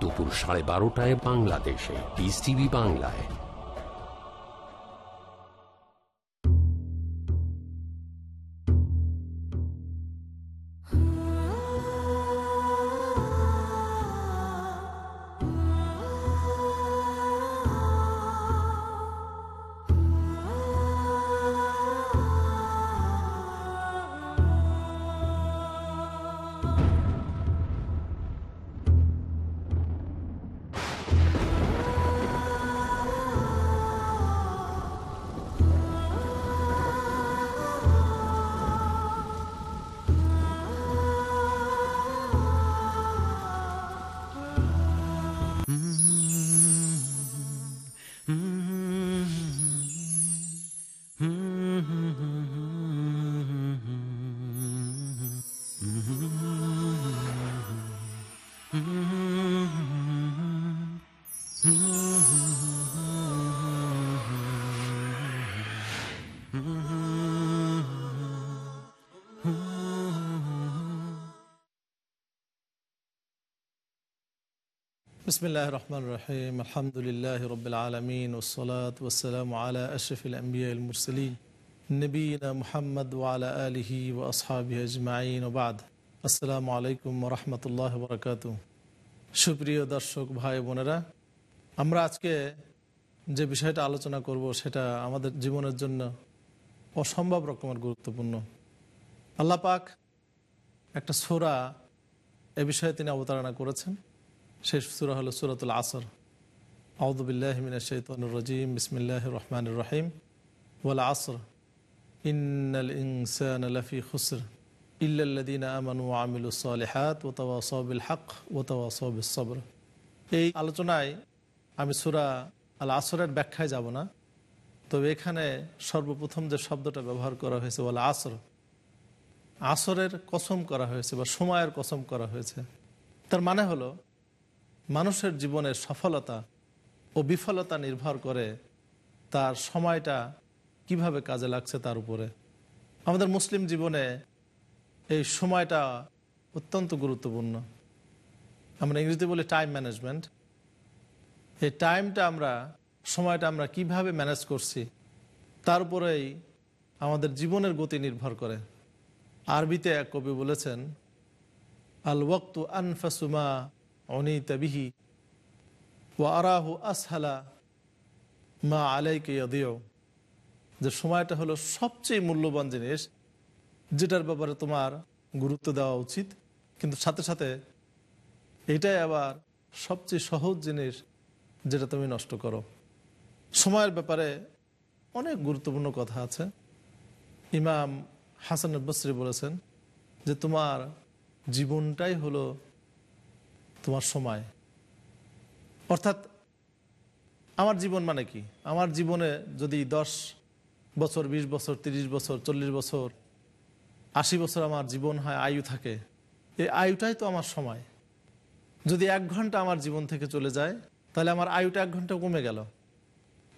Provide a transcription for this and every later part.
দুপুর সাড়ে বারোটায় বাংলাদেশে। বিস টিভি বাংলায়। রহমান মুহাম্মদ ওয়ালা ওবাদ আসসালামু আলাইকুম সুপ্রিয় দর্শক, ভাই, বোনেরা, আমরা আজকে যে বিষয়টা আলোচনা করব সেটা আমাদের জীবনের জন্য অসম্ভব রকমের গুরুত্বপূর্ণ। আল্লাহ পাক একটা সোরা এ বিষয়ে তিনি অবতারণা করেছেন। শেষ সুরা হলো সুরাতুল আসর। রাজিম। বিসমিল্লাহ রহমান রহিম। ওয়াল আসর। ইন্নাল ইনসান লফি খুসর। ইল্লাল্লাদিন আমানু আমিলু সালেহাত ও তওয়াসবিল হক ও তওয়াসবিল সবর। এই আলোচনায় আমি সুরা আল আসরের ব্যাখ্যায় যাব না। তবে এখানে সর্বপ্রথম যে শব্দটা ব্যবহার করা হয়েছে, ওয়াল আসর। আসরের কসম করা হয়েছে বা সময়ের কসম করা হয়েছে। তার মানে হলো মানুষের জীবনের সফলতা ও বিফলতা নির্ভর করে তার সময়টা কীভাবে কাজে লাগছে তার উপরে। আমাদের মুসলিম জীবনে এই সময়টা অত্যন্ত গুরুত্বপূর্ণ। আমরা ইংরেজিতে বলি টাইম ম্যানেজমেন্ট এই টাইমটা আমরা, সময়টা আমরা কীভাবে ম্যানেজ করছি, তার উপরেই আমাদের জীবনের গতি নির্ভর করে। আরবিতে এক কবি বলেছেন আল ওয়াক্তু আনফাসুমা অনিত বিহি ও আরাহু আসহালা মা আলাইকে দিও যে সময়টা হলো সবচেয়ে মূল্যবান জিনিস, যেটার ব্যাপারে তোমার গুরুত্ব দেওয়া উচিত। কিন্তু সাথে সাথে এটাই আবার সবচেয়ে সহজ জিনিস যেটা তুমি নষ্ট করো। সময়ের ব্যাপারে অনেক গুরুত্বপূর্ণ কথা আছে। ইমাম হাসান বসরি বলেছেন যে তোমার জীবনটাই হলো তোমার সময়। অর্থাৎ আমার জীবন মানে কি? আমার জীবনে যদি দশ বছর ২০ বছর ৩০ বছর, চল্লিশ বছর, আশি বছর আমার জীবন হয়, আয়ু থাকে, এই আয়ুটাই তো আমার সময়। যদি এক ঘণ্টা আমার জীবন থেকে চলে যায়, তাহলে আমার আয়ুটা এক ঘণ্টা কমে গেল।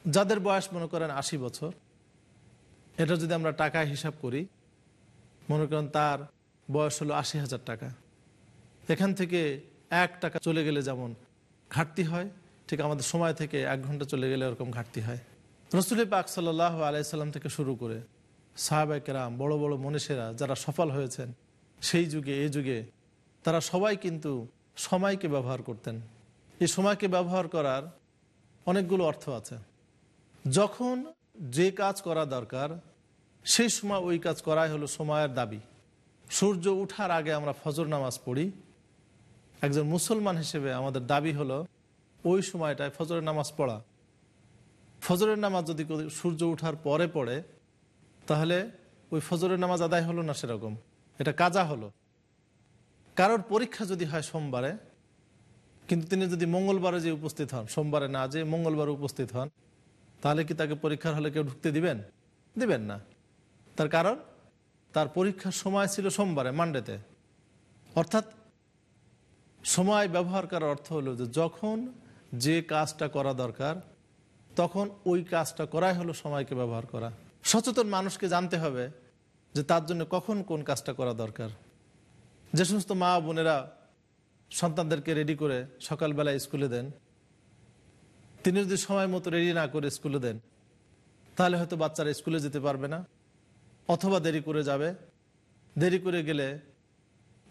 যাদের বয়স মনে করেন আশি বছর, এটা যদি আমরা টাকা হিসাব করি, মনে করেন তার বয়স হলো আশি হাজার টাকা। এখান থেকে এক টাকা চলে গেলে যেমন ঘাটতি হয়, ঠিক আমাদের সময় থেকে এক ঘণ্টা চলে গেলে ওরকম ঘাটতি হয়। রসুল পাক সাল্লাহ আলাইসাল্লাম থেকে শুরু করে সাহাবাকেরাম বড় বড় মনীষেরা যারা সফল হয়েছেন, সেই যুগে এই যুগে তারা সবাই কিন্তু সময়কে ব্যবহার করতেন। এই সময়কে ব্যবহার করার অনেকগুলো অর্থ আছে। যখন যে কাজ করা দরকার, সেই সময় ওই কাজ করাই হলো সময়ের দাবি। সূর্য উঠার আগে আমরা ফজর নামাজ পড়ি একজন মুসলমান হিসেবে আমাদের দাবি হলো, ওই সময়টায় ফজরের নামাজ পড়া। ফজরের নামাজ যদি সূর্য উঠার পরে পড়ে, তাহলে ওই ফজরের নামাজ আদায় হলো না সেরকম। এটা কাজা হলো। কারোর পরীক্ষা যদি হয় সোমবারে, কিন্তু তিনি যদি মঙ্গলবারে যে উপস্থিত হন, সোমবারে না, যে মঙ্গলবারে উপস্থিত হন, তাহলে কি তাকে পরীক্ষার হলে কেউ ঢুকতে দিবেন? দিবেন না। তার কারণ, তার পরীক্ষার সময় ছিল সোমবারে, মানডেতে। অর্থাৎ সময় ব্যবহার করার অর্থ হলো যে যখন যে কাজটা করা দরকার, তখন ওই কাজটা করাই হলো সময়কে ব্যবহার করা। সচেতন মানুষকে জানতে হবে যে তার জন্য কখন কোন কাজটা করা দরকার। যে সমস্ত মা বোনেরা সন্তানদেরকে রেডি করে সকালবেলা স্কুলে দেন, তিনি যদি সময় মতো রেডি না করে স্কুলে দেন, তাহলে হয়তো বাচ্চারা স্কুলে যেতে পারবে না, অথবা দেরি করে যাবে। দেরি করে গেলে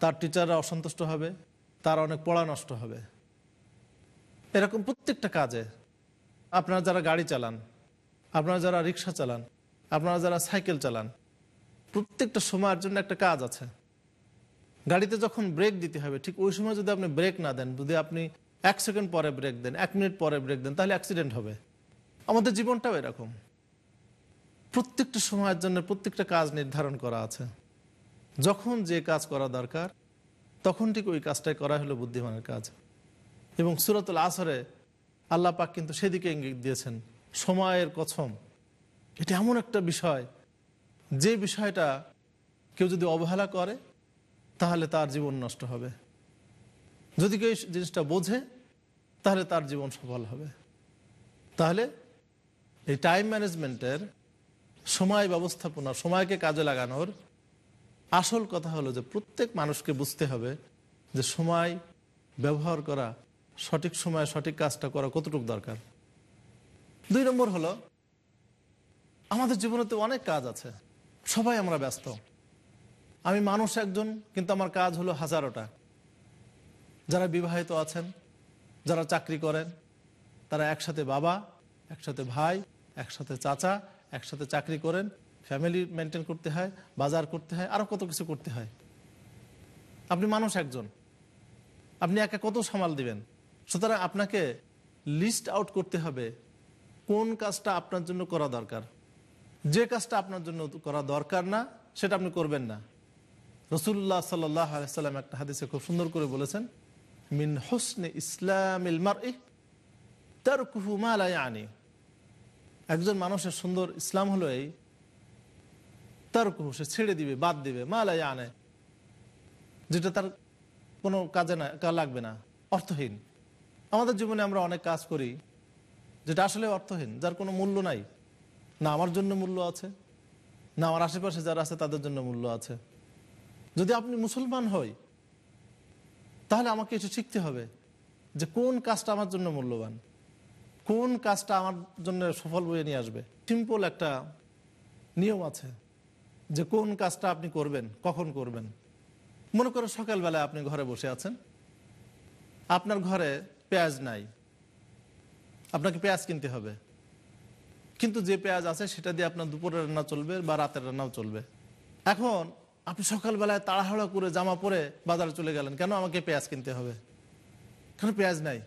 তার টিচাররা অসন্তুষ্ট হবে তার অনেক পড়া নষ্ট হবে। এরকম প্রত্যেকটা কাজে আপনারা যারা গাড়ি চালান, আপনারা যারা রিক্সা চালান, আপনারা যারা সাইকেল চালান, প্রত্যেকটা সময়ের জন্য একটা কাজ আছে। গাড়িতে যখন ব্রেক দিতে হবে, ঠিক ওই সময় যদি আপনি ব্রেক না দেন, যদি আপনি এক সেকেন্ড পরে ব্রেক দেন, এক মিনিট পরে ব্রেক দেন, তাহলে অ্যাক্সিডেন্ট হবে। আমাদের জীবনটাও এরকম। প্রত্যেকটা সময়ের জন্য প্রত্যেকটা কাজ নির্ধারণ করা আছে। যখন যে কাজ করা দরকার তখন ঠিক ওই কাজটাই করা হলো বুদ্ধিমানের কাজ। এবং সুরতুল আসরে আল্লাহ পাক কিন্তু সেদিকে ইঙ্গিত দিয়েছেন, সময়ের কছম এটা এমন একটা বিষয়, যে বিষয়টা কেউ যদি অবহেলা করে, তাহলে তার জীবন নষ্ট হবে। যদি কেউ জিনিসটা বোঝে, তাহলে তার জীবন সফল হবে। তাহলে এই টাইম ম্যানেজমেন্টের সময় ব্যবস্থাপনা, সময়কে কাজে লাগানোর আসল কথা হলো যে প্রত্যেক মানুষকে বুঝতে হবে যে সময় ব্যবহার করা, সঠিক সময়ে সঠিক কাজটা করা কতটুকু দরকার। দুই নম্বর হলো, আমাদের জীবনে তো অনেক কাজ আছে, সবাই আমরা ব্যস্ত। আমি মানুষ একজন, কিন্তু আমার কাজ হলো হাজারোটা। যারা বিবাহিত আছেন, যারা চাকরি করেন, তারা একসাথে বাবা, একসাথে ভাই, একসাথে চাচা, একসাথে চাকরি করেন ফ্যামিলি মেনটেন করতে হয়, বাজার করতে হয় আরও কত কিছু করতে হয়। আপনি মানুষ একজন। আপনি একা কত সামাল দিবেন? সুতরাং আপনাকে লিস্ট আউট করতে হবে কোন কাজটা আপনার জন্য করা দরকার। যে কাজটা আপনার জন্য করা দরকার না, সেটা আপনি করবেন না। রসুল্লাহ সাল্লাহ আলাইসাল্লাম একটা হাদিসে খুব সুন্দর করে বলেছেন, মিন হোসনে ইসলাম তার কুহু মালাই আনি একজন মানুষের সুন্দর ইসলাম হলো এই তার সে ছেড়ে দিবে, বাদ দিবে মালাই আনে যেটা তার কোনো কাজে না লাগবে না। অর্থহীন। আমাদের জীবনে আমরা অনেক কাজ করি যেটা আসলে অর্থহীন, যার কোনো মূল্য নাই। না আমার জন্য মূল্য আছে, না আমার আশেপাশে যারা আছে তাদের জন্য মূল্য আছে। যদি আপনি মুসলমান হই, তাহলে আমাকে এসে শিখতে হবে যে কোন কাজটা আমার জন্য মূল্যবান। কোন কাজটা আমার জন্য সফল বয়ে নিয়ে আসবে। সিম্পল একটা নিয়ম আছে। যে কোন কাজটা আপনি করবেন, কখন করবেন? মনে করো সকালবেলায় আপনি ঘরে বসে আছেন। আপনার ঘরে পেঁয়াজ নাই। আপনাকে পেঁয়াজ কিনতে হবে। কিন্তু যে পেঁয়াজ আছে সেটা দিয়ে আপনার দুপুরের রান্না চলবে বা রাতের রান্নাও চলবে। এখন আপনি সকালবেলায় তাড়াহুড়া করে জামা পরে বাজারে চলে গেলেন, কেন আমাকে পেঁয়াজ কিনতে হবে? কেন পেঁয়াজ নাই?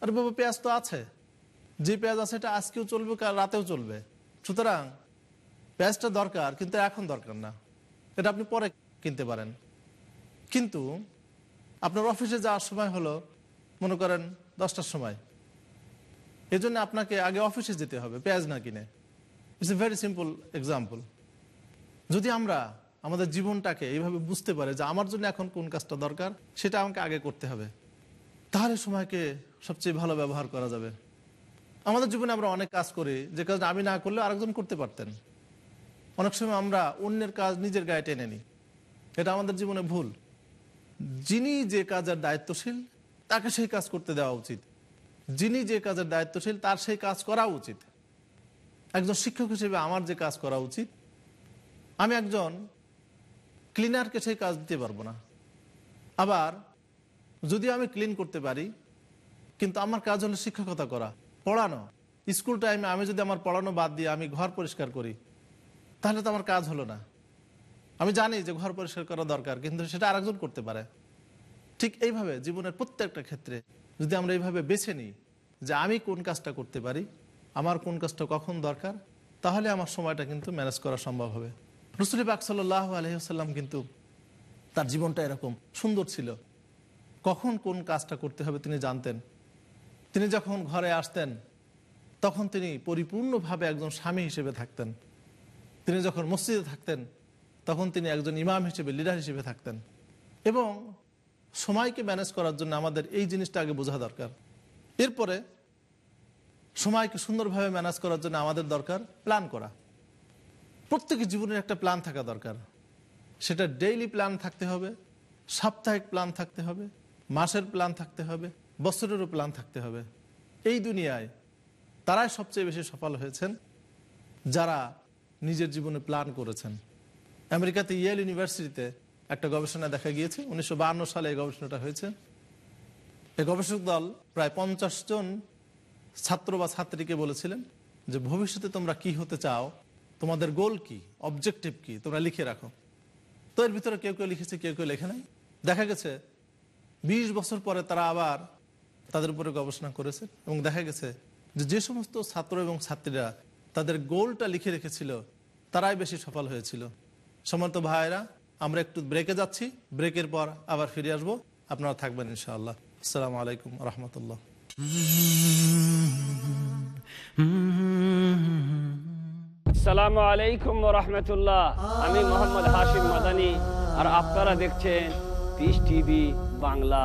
আরে বাবা, পেঁয়াজ তো আছে। যে পেঁয়াজ আছে এটা আজকেও চলবে, কাল রাতেও চলবে। সুতরাং পেঁয়াজটা দরকার, কিন্তু এখন দরকার না। এটা আপনি পরে কিনতে পারেন। কিন্তু আপনার অফিসে যাওয়ার সময় হলো, মনে করেন দশটার সময়। এই জন্য আপনাকে আগে অফিসে যেতে হবে, পেঁয়াজ না কিনে। It's a very simple example যদি আমরা আমাদের জীবনটাকে এইভাবে বুঝতে পারে যে আমার জন্য এখন কোন কাজটা দরকার, সেটা আমাকে আগে করতে হবে। তাহলে সময়কে সবচেয়ে ভালো ব্যবহার করা যাবে। আমাদের জীবনে আমরা অনেক কাজ করি, যে কাজটা আমি না করলে আরেকজন করতে পারতেন। অনেক সময় আমরা অন্যের কাজ নিজের গায়ে টেনে নিই। এটা আমাদের জীবনে ভুল। যিনি যে কাজের দায়িত্বশীল, তাকে সেই কাজ করতে দেওয়া উচিত। যিনি যে কাজের দায়িত্বশীল, তার সেই কাজ করা উচিত। একজন শিক্ষক হিসেবে আমার যে কাজ করা উচিত, আমি একজন ক্লিনারকে সেই কাজ দিতে পারব না। আবার যদি আমি ক্লিন করতে পারি, কিন্তু আমার কাজ হলো শিক্ষকতা করা, পড়ানো। স্কুল টাইমে আমি যদি আমার পড়ানো বাদ দিয়ে আমি ঘর পরিষ্কার করি তাহলে তো আমার কাজ হলো না। আমি জানি যে ঘর পরিষ্কার করা দরকার, কিন্তু সেটা আরেকজন করতে পারে। ঠিক এইভাবে জীবনের প্রত্যেকটা ক্ষেত্রে যদি আমরা এইভাবে বেছে নিই যে আমি কোন কাজটা করতে পারি, আমার কোন কাজটা কখন দরকার, তাহলে আমার সময়টা কিন্তু ম্যানেজ করা সম্ভব হবে। রসুল পাক সাল্লাহ আলহিহাল্লাম কিন্তু তার জীবনটা এরকম সুন্দর ছিল। কখন কোন কাজটা করতে হবে তিনি জানতেন। তিনি যখন ঘরে আসতেন, তখন তিনি পরিপূর্ণভাবে একজন স্বামী হিসেবে থাকতেন। তিনি যখন মসজিদে থাকতেন, তখন তিনি একজন ইমাম হিসেবে লিডার হিসেবে থাকতেন। এবং সময়কে ম্যানেজ করার জন্য আমাদের এই জিনিসটা আগে বোঝা দরকার। এরপরে সময়কে সুন্দরভাবে ম্যানেজ করার জন্য আমাদের দরকার প্ল্যান করা। প্রত্যেকের জীবনের একটা প্ল্যান থাকা দরকার। সেটা ডেইলি প্ল্যান থাকতে হবে, সাপ্তাহিক প্ল্যান থাকতে হবে, মাসের প্ল্যান থাকতে হবে, বছরেরও প্ল্যান থাকতে হবে। এই দুনিয়ায় তারাই সবচেয়ে বেশি সফল হয়েছেন যারা নিজের জীবনে প্ল্যান করেছেন। আমেরিকাতে ইয়েল ইউনিভার্সিটিতে একটা গবেষণা দেখা গিয়েছে, উনিশশো সালে এই গবেষণাটা হয়েছে। এই গবেষক দল প্রায় পঞ্চাশ জন ছাত্র বা ছাত্রীকে বলেছিলেন যে, ভবিষ্যতে তোমরা কি হতে চাও? তোমাদের গোল কি? অবজেক্টিভ কি? তোমরা লিখে রাখো। তো এর ভিতরে কেউ কেউ লিখেছে, কেউ কেউ লেখে নাই। দেখা গেছে ২০ বছর পরে তারা আবার তাদের উপরে গবেষণা করেছে এবং দেখা গেছে যে যে সমস্ত ছাত্র এবং ছাত্রীরা তাদের গোলটা লিখে রেখেছিল, তারাই বেশি সফল হয়েছিল। সমর্থ ভাইয়েরা, আমরা একটু ব্রেকে যাচ্ছি। ব্রেকের পর আবার ফিরে আসব। আপনারা থাকবেন ইনশাআল্লাহ। আসসালামু আলাইকুম রহমতুল্লাহ। আসসালামু আলাইকুম রহমতুল্লাহ। আমি মোহাম্মদ হাশিম মাদানি। আর আপনারা দেখছেন পিস টিভি বাংলা।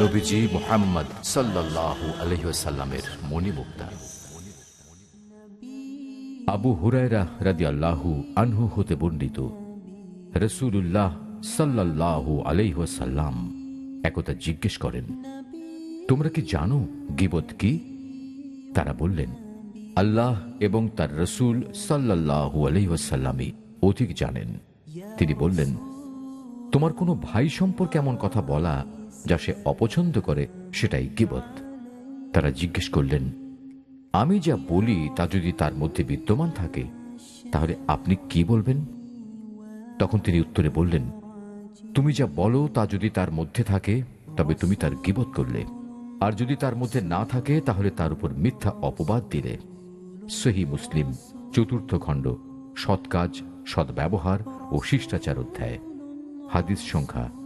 নবীজি মোহাম্মদ আবু হুরায়রা আনহু হতে বর্ণিত একতা জিজ্ঞেস করেন, তোমরা কি জানো গিবত কি? তারা বললেন, আল্লাহ এবং তার রসুল সাল্লাল্লাহু আলহিহাসাল্লামই অধিক জানেন। তিনি বললেন, তোমার কোনো ভাই সম্পর্কে এমন কথা বলা যা সে অপছন্দ করে সেটাই গিবত। তারা জিজ্ঞেস করলেন, আমি যা বলি তা যদি তার মধ্যে বিদ্যমান থাকে, তাহলে আপনি কি বলবেন? তখন তিনি উত্তরে বললেন, তুমি যা বলো তা যদি তার মধ্যে থাকে, তবে তুমি তার গিবত করলে। আর যদি তার মধ্যে না থাকে, তাহলে তার উপর মিথ্যা অপবাদ দিলে। সহি মুসলিম, চতুর্থ খণ্ড সৎ কাজ সদ্ব্যবহার ও শিষ্টাচার অধ্যায়। হাদিস সংখ্যা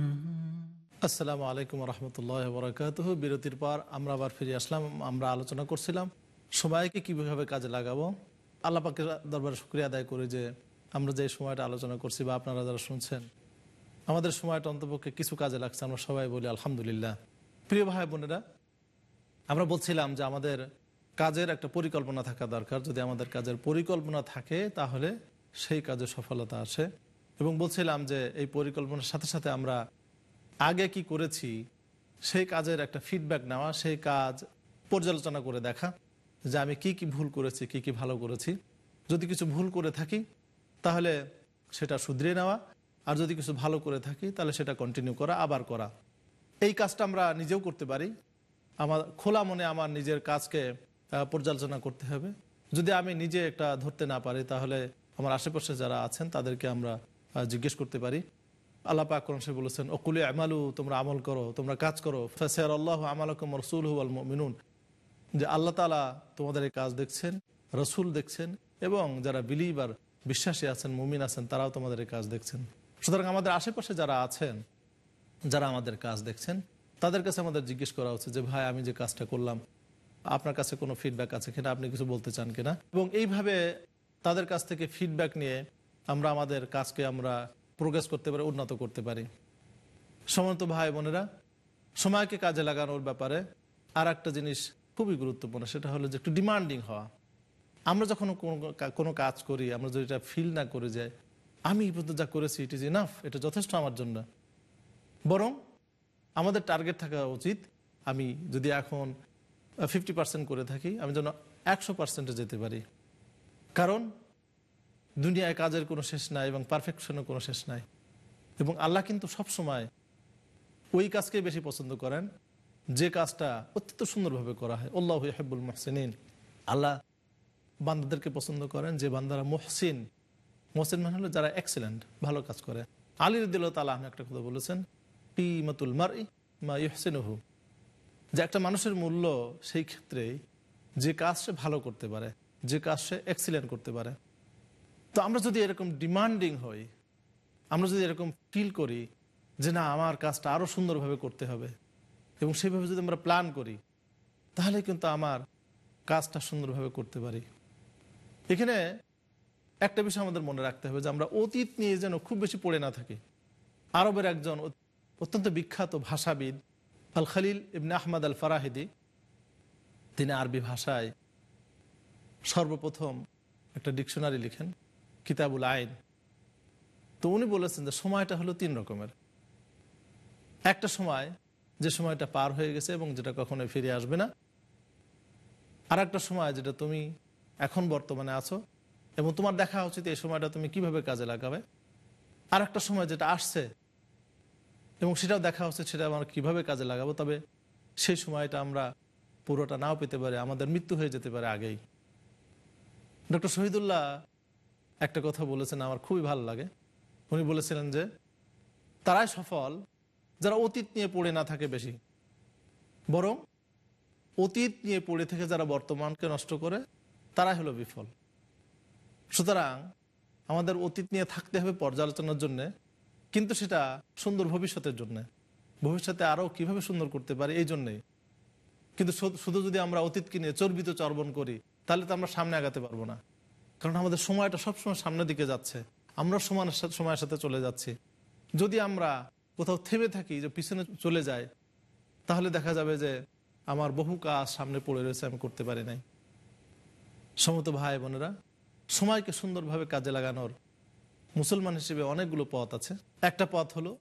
আসসালামু আলাইকুম রহমতুল্লাহ বরাকাত বিরতির পর আমরা আবার ফিরে আসলাম, আমরা আলোচনা করছিলাম। সময়কে কীভাবে কাজে লাগাবো? আল্লাহ পাকের দরবার শুক্রিয়া আদায় করি যে আমরা যে সময়টা আলোচনা করছি বা আপনারা যারা শুনছেন, আমাদের সময়টা অন্তপক্ষে কিছু কাজে লাগছে, আমরা সবাই বলি আলহামদুলিল্লাহ। প্রিয় ভাই বোনেরা, আমরা বলছিলাম যে আমাদের কাজের একটা পরিকল্পনা থাকা দরকার। যদি আমাদের কাজের পরিকল্পনা থাকে, তাহলে সেই কাজে সফলতা আসে। এবং বলছিলাম যে এই পরিকল্পনার সাথে সাথে আমরা আগে কি করেছি সেই কাজের একটা ফিডব্যাক নেওয়া সেই কাজ পর্যালোচনা করে দেখা, যে আমি কি কি ভুল করেছি, কি কি ভালো করেছি। যদি কিছু ভুল করে থাকি, তাহলে সেটা শুধরিয়ে নেওয়া, আর যদি কিছু ভালো করে থাকি, তাহলে সেটা কন্টিনিউ করা, আবার করা। এই কাজটা আমরা নিজেও করতে পারি। আমার খোলা মনে আমার নিজের কাজকে পর্যালোচনা করতে হবে। যদি আমি নিজে একটা ধরতে না পারি, তাহলে আমার আশেপাশে যারা আছেন, তাদেরকে আমরা জিজ্ঞেস করতে পারি। আল্লাহ পাক শরীফে বলেছেন ওকুলে আমালু তোমরা আমল করো, তোমরা কাজ করো ফেসের আল্লাহ আমালকম রসুল হুয়াল মিনুন যে আল্লাহ তালা তোমাদের এই কাজ দেখছেন, রসুল দেখছেন এবং যারা বিলিভার বিশ্বাসী আছেন, মুমিন আছেন, তারাও তোমাদের এই কাজ দেখছেন। সুতরাং আমাদের আশেপাশে যারা আছেন, যারা আমাদের কাজ দেখছেন, তাদের কাছে আমাদের জিজ্ঞেস করা উচিত যে, ভাই, আমি যে কাজটা করলাম, আপনার কাছে কোনো ফিডব্যাক আছে কিনা? আপনি কিছু বলতে চান কিনা? এবং এইভাবে তাদের কাছ থেকে ফিডব্যাক নিয়ে আমরা আমাদের কাজকে আমরা প্রোগ্রেস করতে পারি, উন্নত করতে পারি। সমন্ত ভাই বোনেরা, সময়কে কাজে লাগানোর ব্যাপারে আর একটা জিনিস খুবই গুরুত্বপূর্ণ, সেটা হলো যে একটু ডিমান্ডিং হওয়া। আমরা যখন কোনো কোনো কাজ করি, আমরা যদি এটা ফিল না করে যাই, আমি এই পর্যন্ত যা করেছি ইট ইজ ইনাফ এটা যথেষ্ট আমার জন্য। বরং আমাদের টার্গেট থাকা উচিত, আমি যদি এখন ফিফটি পার্সেন্ট করে থাকি, আমি যেন একশো পার্সেন্টে যেতে পারি। কারণ দুনিয়ায় কাজের কোনো শেষ নাই এবং পারফেকশনের কোনো শেষ নাই। এবং আল্লাহ কিন্তু সব সময় ওই কাজকেই বেশি পছন্দ করেন, যে কাজটা অত্যন্ত সুন্দরভাবে করা হয়। আল্লাহ হেব্বুল মহসিন আল্লাহ বান্দাদেরকে পছন্দ করেন, যে বান্দারা মহসিন। মহসিন মানে হলো যারা এক্সেলেন্ট ভালো কাজ করে। আলীর দিল তালা আপনি একটা কথা বলেছেন, কিমাতুল মার মা ইহসেনহু যে একটা মানুষের মূল্য সেই ক্ষেত্রে যে কাজ সে ভালো করতে পারে, যে কাজ সে এক্সিলেন্ট করতে পারে। তো আমরা যদি এরকম ডিমান্ডিং হই, আমরা যদি এরকম ফিল করি যে না, আমার কাজটা আরও সুন্দরভাবে করতে হবে এবং সেইভাবে যদি আমরা প্ল্যান করি, তাহলে কিন্তু আমার কাজটা সুন্দরভাবে করতে পারি। এখানে একটা বিষয় আমাদের মনে রাখতে হবে যে আমরা অতীত নিয়ে যেন খুব বেশি পড়ে না থাকি। আরবের একজন অত্যন্ত বিখ্যাত ভাষাবিদ আল খালিল ইবনে আহমদ আল ফারাহিদি তিনি আরবি ভাষায় সর্বপ্রথম একটা ডিকশনারি লিখেন। কিতাবুল আইন। তো উনি বলেছেন যে সময়টা হলো তিন রকমের। একটা সময় যে সময়টা পার হয়ে গেছে এবং যেটা কখনোই ফিরে আসবে না। আর একটা সময় যেটা তুমি এখন বর্তমানে আছো এবং তোমার দেখা উচিত এই সময়টা তুমি কীভাবে কাজে লাগাবে। আর একটা সময় যেটা আসছে এবং সেটাও দেখা উচিত সেটা আমরা কীভাবে কাজে লাগাবো, তবে সেই সময়টা আমরা পুরোটা নাও পেতে পারি, আমাদের মৃত্যু হয়ে যেতে পারে আগেই। ডক্টর শহীদুল্লাহ একটা কথা বলেছেন, আমার খুবই ভালো লাগে। উনি বলেছিলেন যে, তারাই সফল যারা অতীত নিয়ে পড়ে না থাকে বেশি। বরং অতীত নিয়ে পড়ে থেকে যারা বর্তমানকে নষ্ট করে, তারাই হলো বিফল। সুতরাং আমাদের অতীত নিয়ে থাকতে হবে পর্যালোচনার জন্যে, কিন্তু সেটা সুন্দর ভবিষ্যতের জন্য। ভবিষ্যতে আরও কীভাবে সুন্দর করতে পারি এই জন্যেই। কিন্তু শুধু যদি আমরা অতীতকে নিয়ে চর্বিত চর্বণ করি, তাহলে তো আমরা সামনে আগাতে পারব না। কারণ আমাদের সময়টা সবসময় সামনের দিকে যাচ্ছে। আমরা সমানের সাথে, সময়ের সাথে চলে যাচ্ছি। যদি আমরা কোথাও থেমে থাকি, যে পিছনে চলে যায় তাহলে দেখা যাবে যে আমার বহু কাজ সামনে পড়ে রয়েছে, আমি করতে পারি নাই। সমত ভাই বোনেরা, সময়কে সুন্দরভাবে কাজে লাগানোর মুসলমান হিসেবে অনেকগুলো পথ আছে। একটা পথ হলো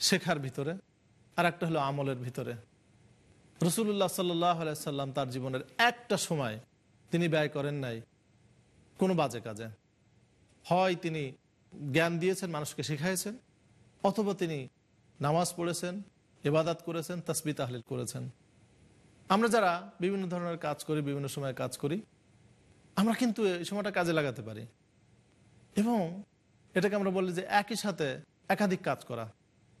শেখার ভিতরে, আর একটা হলো আমলের ভিতরে। রসুল্লাহ সাল্লাহ সাল্লাম তার জীবনের একটা সময় তিনি ব্যয় করেন নাই। কোনো বাজে কাজে। হয় তিনি জ্ঞান দিয়েছেন, মানুষকে শিখাইছেন, অথবা তিনি নামাজ পড়েছেন এবাদাত করেছেন তসবি তাহলিল করেছেন। আমরা যারা বিভিন্ন ধরনের কাজ করি, বিভিন্ন সময় কাজ করি, আমরা কিন্তু এই সময়টা কাজে লাগাতে পারি। এবং এটাকে আমরা বলি যে একই সাথে একাধিক কাজ করা।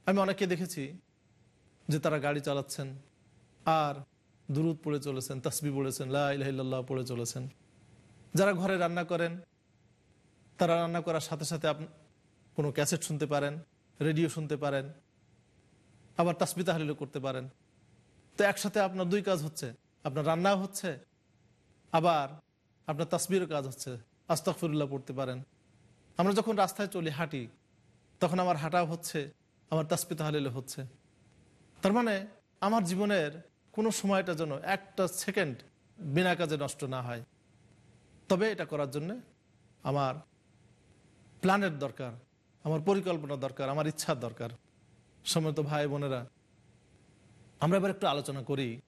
আমি অনেকে দেখেছি যে তারা গাড়ি চালাচ্ছেন, আর দুরুদ পড়ে চলেছেন তসবি পড়েছেন লাহ পড়ে চলেছেন। যারা ঘরে রান্না করেন, তারা রান্না করার সাথে সাথে আপনি, কোনো ক্যাসেট শুনতে পারেন, রেডিও শুনতে পারেন, আবার তাসবি তাহলিলও করতে পারেন। তো একসাথে আপনার দুই কাজ হচ্ছে, আপনার রান্নাও হচ্ছে, আবার আপনার তাসবিরও কাজ হচ্ছে আস্তাকফিরুল্লাহ পড়তে পারেন। আমরা যখন রাস্তায় চলি, হাঁটি, তখন আমার হাঁটাও হচ্ছে, আমার তাসবি তাহলিলও হচ্ছে। তার মানে আমার জীবনের কোনো সময়টা যেন একটা সেকেন্ড বিনা কাজে নষ্ট না হয়। তবে এটা করার জন্য আমার প্ল্যানের দরকার, আমার পরিকল্পনা দরকার, আমার ইচ্ছার দরকার। সময় ভাই বোনেরা, আমরা এবার একটু আলোচনা করি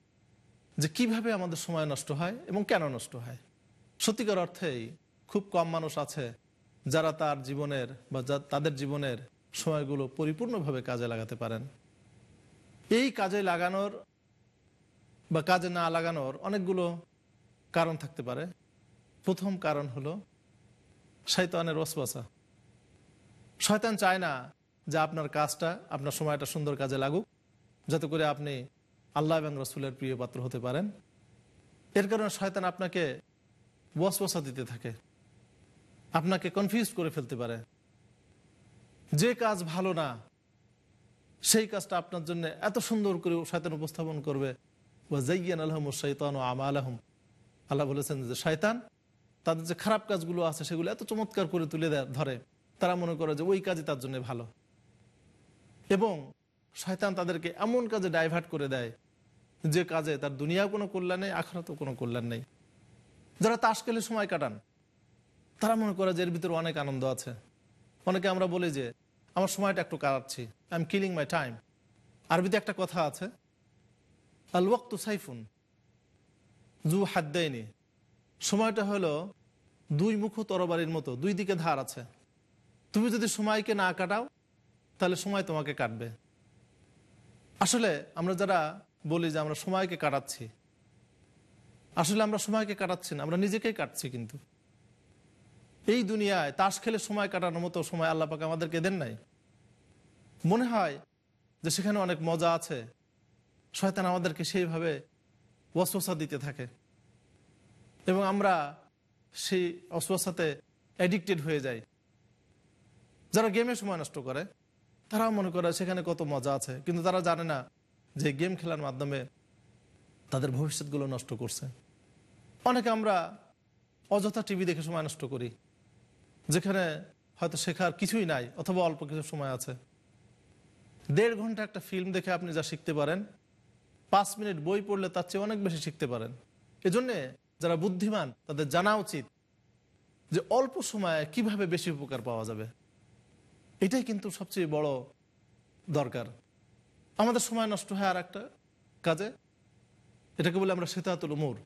যে কীভাবে আমাদের সময় নষ্ট হয় এবং কেন নষ্ট হয়। সত্যিকার অর্থেই খুব কম মানুষ আছে যারা তার জীবনের বা তাদের জীবনের সময়গুলো পরিপূর্ণভাবে কাজে লাগাতে পারেন। এই কাজে লাগানোর বা কাজে না লাগানোর অনেকগুলো কারণ থাকতে পারে। প্রথম কারণ হলো শয়তানের ওসবাসা শয়তান চায় না যে আপনার কাজটা, আপনার সময়টা সুন্দর কাজে লাগুক, যাতে করে আপনি আল্লাহ এবং রসুলের প্রিয় পাত্র হতে পারেন। এর কারণে শয়তান আপনাকে বসবসা দিতে থাকে। আপনাকে কনফিউজ করে ফেলতে পারে। যে কাজ ভালো না, সেই কাজটা আপনার জন্য এত সুন্দর করে শয়তান উপস্থাপন করবে। জাইয়ান আলহম ও শৈতান ও আমা আলহম আল্লাহ বলেছেন যে শয়তান তাদের যে খারাপ কাজগুলো আছে সেগুলো এত চমৎকার করে তুলে ধরে। তারা মনে করে যে ওই কাজই তার জন্য ভালো। এবং শয়তান তাদেরকে এমন কাজে ডাইভার্ট করে দেয় যে কাজে তার দুনিয়াও কোনো কল্যাণ নেই, আখরাতেও কোনো কল্যাণ নেই। যারা তাস খেলে সময় কাটান, তারা মনে করে যে এর ভিতরে অনেক আনন্দ আছে। অনেকে আমরা বলি যে, আমার সময়টা একটু কাটাচ্ছি। I am killing my time আরবিতে একটা কথা আছে আল ওয়াক্তু সাইফুন জু হাত দেয়নি সময়টা হলো দুই মুখ তরবারির মতো, দুই দিকে ধার আছে। তুমি যদি সময়কে না কাটাও, তাহলে সময় তোমাকে কাটবে। আসলে আমরা যারা বলি যে আমরা সময়কে কাটাচ্ছি, আসলে আমরা সময়কে কাটাচ্ছি না, আমরা নিজেকেই কাটছি কিন্তু। এই দুনিয়ায় তাস খেলে সময় কাটানোর মতো সময় আল্লাহ পাকে আমাদেরকে দেন নাই। মনে হয় যে সেখানে অনেক মজা আছে, শয়তান আমাদেরকে সেইভাবে ওয়াসওয়াসা দিতে থাকে। এবং আমরা সেই অসুয়াসাতে অ্যাডিক্টেড হয়ে যাই। যারা গেমে সময় নষ্ট করে, তারাও মনে করে সেখানে কত মজা আছে। কিন্তু তারা জানে না যে গেম খেলার মাধ্যমে তাদের ভবিষ্যৎগুলো নষ্ট করছে। অনেকে আমরা অযথা টিভি দেখে সময় নষ্ট করি, যেখানে হয়তো শেখার কিছুই নাই, অথবা অল্প কিছু সময় আছে। দেড় ঘণ্টা একটা ফিল্ম দেখে আপনি যা শিখতে পারেন, পাঁচ মিনিট বই পড়লে তার চেয়ে অনেক বেশি শিখতে পারেন। এজন্যে যারা বুদ্ধিমান, তাদের জানা উচিত যে অল্প সময়ে কীভাবে বেশি উপকার পাওয়া যাবে। এটাই কিন্তু সবচেয়ে বড় দরকার। আমাদের সময় নষ্ট হয় আর একটা কাজে, এটাকে বলে আমরা সেতাতুল উমুর।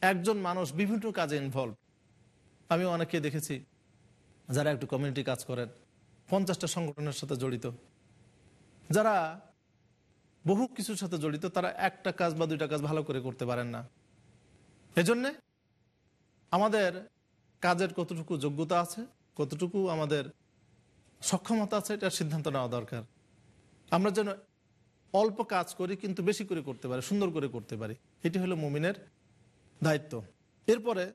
একজন মানুষ বিভিন্ন কাজে ইনভলভ আমি অনেকে দেখেছি যারা একটু কমিউনিটি কাজ করেন, পঞ্চাশটা সংগঠনের সাথে জড়িত। যারা বহু কিছুর সাথে জড়িত, তারা একটা কাজ বা দুইটা কাজ ভালো করে করতে পারেন না। এজন্যে আমাদের কাজের কতটুকু যোগ্যতা আছে, কতটুকু আমাদের সক্ষমতা আছে, এটার সিদ্ধান্ত নেওয়া দরকার। আমরা যেন অল্প কাজ করি কিন্তু বেশি করে করতে পারি, সুন্দর করে করতে পারি। এটি হলো মুমিনের দায়িত্ব। এরপরে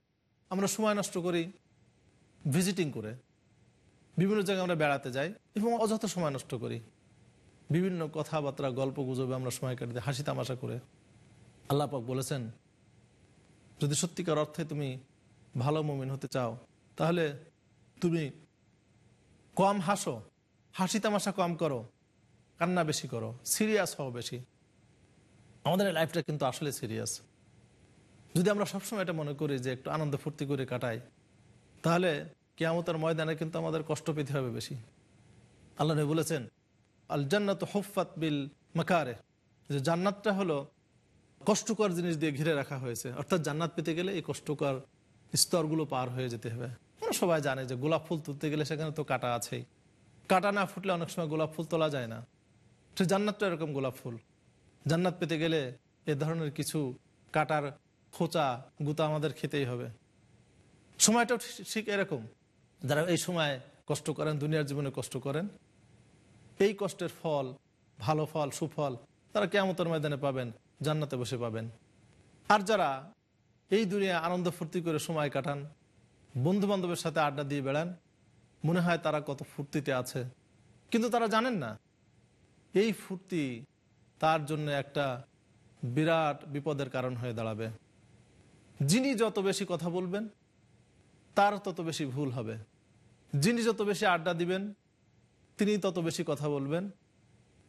আমরা সময় নষ্ট করি ভিজিটিং করে। বিভিন্ন জায়গায় আমরা বেড়াতে যাই এবং অযথা সময় নষ্ট করি। বিভিন্ন কথাবার্তা, গল্প গুজবে আমরা সময় কাটাতে, হাসি তামাশা করে। আল্লাহ পাক বলেছেন যদি সত্যিকার অর্থে তুমি ভালো মুমিন হতে চাও, তাহলে তুমি কম হাসো, হাসি তামাশা কম করো, কান্না বেশি করো, সিরিয়াস হও বেশি। আমাদের লাইফটা কিন্তু আসলে সিরিয়াস। যদি আমরা সবসময় এটা মনে করি যে একটু আনন্দ ফুর্তি করে কাটাই, তাহলে কেয়ামতের ময়দানে কিন্তু আমাদের কষ্ট পেতে হবে বেশি। আল্লাহ বলেছেন আল জান্নাত হফাত বিল মাকারে যে জান্নাতটা হলো কষ্টকর জিনিস দিয়ে ঘিরে রাখা হয়েছে। অর্থাৎ জান্নাত পেতে গেলে এই কষ্টকর স্তরগুলো পার হয়ে যেতে হবে। আমরা সবাই জানে যে গোলাপ ফুল তুলতে গেলে সেখানে তো কাটা আছেই। কাটা না ফুটলে অনেক সময় গোলাপ ফুল তোলা যায় না। সে জান্নাতটা এরকম গোলাপ ফুল। জান্নাত পেতে গেলে এ ধরনের কিছু কাটার খোঁচা, গুতা আমাদের খেতেই হবে। সময়টাও ঠিক এরকম। যারা এই সময় কষ্ট করেন, দুনিয়ার জীবনে কষ্ট করেন, এই কষ্টের ফল, ভালো ফল, সুফল তারা কেমতের ময়দানে পাবেন। জান্নাতে বসে পাবেন। আর যারা এই দুনিয়া আনন্দ ফুর্তি করে সময় কাটান বন্ধু বান্ধবের সাথে আড্ডা দিয়ে বেড়ান, মনে হয় তারা কত ফুর্তিতে আছে। কিন্তু তারা জানেন না, এই ফুর্তি তার জন্য একটা বিরাট বিপদের কারণ হয়ে দাঁড়াবে। যিনি যত বেশি কথা বলবেন, তার তত বেশি ভুল হবে। যিনি যত বেশি আড্ডা দিবেন, তিনি তত বেশি কথা বলবেন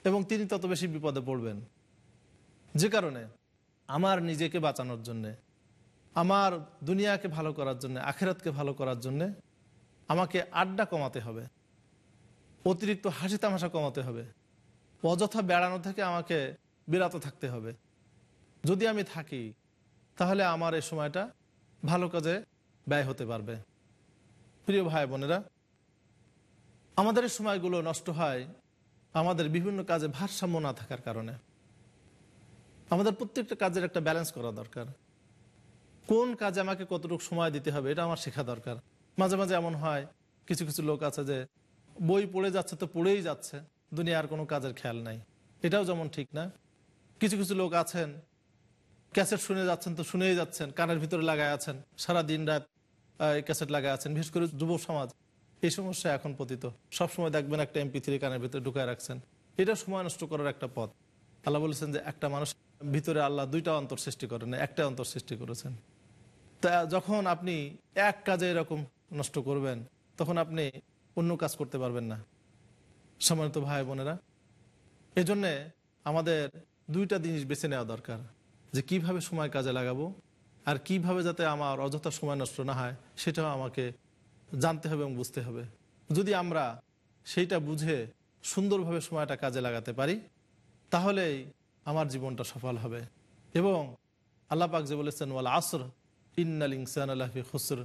এবং তিনি তত বেশি বিপদে পড়বেন। যে কারণে আমার নিজেকে বাঁচানোর জন্যে, আমার দুনিয়াকে ভালো করার জন্য, আখেরাতকে ভালো করার জন্যে আমাকে আড্ডা কমাতে হবে, অতিরিক্ত হাসি তামাশা কমাতে হবে, অযথা বেড়ানো থেকে আমাকে বিরত থাকতে হবে। যদি আমি থাকি, তাহলে আমার এই সময়টা ভালো কাজে ব্যয় হতে পারবে। প্রিয় ভাই বোনেরা, আমাদের সময়গুলো নষ্ট হয় আমাদের বিভিন্ন কাজে ভারসাম্য না থাকার কারণে। আমাদের প্রত্যেকটা কাজের একটা ব্যালেন্স করা দরকার। কোন কাজে আমাকে কতটুকু সময় দিতে হবে এটা আমার শেখা দরকার। মাঝে মাঝে এমন হয়, কিছু কিছু লোক আছে যে বই পড়ে যাচ্ছে তো পড়েই যাচ্ছে, দুনিয়ার কোনো কাজের খেয়াল নাই। এটাও যেমন ঠিক না। কিছু কিছু লোক আছেন, ক্যাসেট শুনে যাচ্ছেন তো শুনেই যাচ্ছেন, কানের ভিতরে লাগায় আছেন, সারা দিন রাত ক্যাসেট লাগায় আছেন, বিশেষ করে যুব সমাজ। এই সমস্যা এখন পতিত। সবসময় দেখবেন একটা এমপি থ্রি কানের ভিতরে ঢুকায় রাখছেন। এটা সময় নষ্ট করার একটা পথ। আল্লাহ বলেছেন যে একটা মানুষ ভিতরে আল্লাহ দুইটা অন্তর সৃষ্টি করেন, একটা অন্তর সৃষ্টি করেছেন। তা যখন আপনি এক কাজে এরকম নষ্ট করবেন, তখন আপনি অন্য কাজ করতে পারবেন না। সম্মানিত ভাই বোনেরা এই জন্যে আমাদের দুইটা জিনিস বেছে নেওয়া দরকার, যে কীভাবে সময় কাজে লাগাবো আর কীভাবে যাতে আমার অযথা সময় নষ্ট না হয়, সেটাও আমাকে জানতে হবে এবং বুঝতে হবে। যদি আমরা সেইটা বুঝে সুন্দরভাবে সময়টা কাজে লাগাতে পারি, তাহলেই আমার জীবনটা সফল হবে। এবং আল্লাহ পাক যে বলেছেন, ওয়াল আসর, ইন্নাল ইনসান আল্লাহি খুসর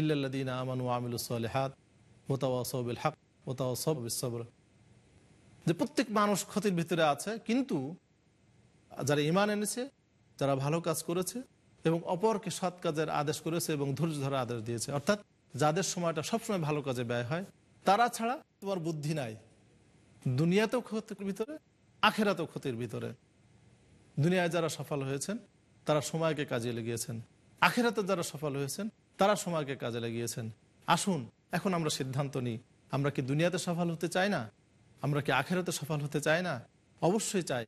ইল্লাল্লাদিন আমানু আমিলু সালেহাত মোতাওয়াসবিল হক সবর যে প্রত্যেক মানুষ ক্ষতির ভিতরে আছে, কিন্তু যারা ইমান এনেছে, যারা ভালো কাজ করেছে এবং অপরকে সৎ কাজের আদেশ করেছে এবং ধৈর্য ধরার আদেশ দিয়েছে। অর্থাৎ যাদের সময়টা সবসময় ভালো কাজে ব্যয় হয়, তারা ছাড়া তোমার বুদ্ধি নাই। দুনিয়াতেও ক্ষতির ভিতরে, আখেরাতেও ক্ষতির ভিতরে। দুনিয়ায় যারা সফল হয়েছেন, তারা সময়কে কাজে লেগিয়েছেন। আখেরাতে যারা সফল হয়েছেন, তারা সময়কে কাজে লাগিয়েছেন। আসুন, এখন আমরা সিদ্ধান্ত নিই, আমরা কি দুনিয়াতে সফল হতে চাই না? আমরা কি আখেরাতে সফল হতে চাই না? অবশ্যই চাই।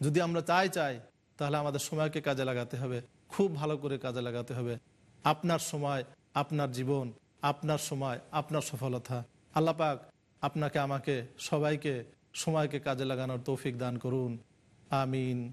যদি আমরা চাই চাই, তাহলে আমাদের সময়কে কাজে লাগাতে হবে, খুব ভালো করে কাজে লাগাতে হবে। আপনার সময়, আপনার জীবন, আপনার সময়, আপনার সফলতা। আল্লাহ পাক আপনাকে, আমাকে, সবাইকে সময়কে কাজে লাগানোর তৌফিক দান করুন। আমিন।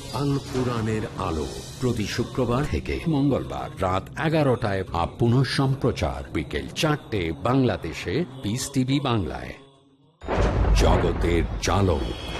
আল কোরআনের আলো প্রতি শুক্রবার থেকে মঙ্গলবার রাত এগারোটায় বা পুনঃ সম্প্রচার বিকেল চারটে বাংলাদেশে পিস টিভি বাংলায়। জগতের চালক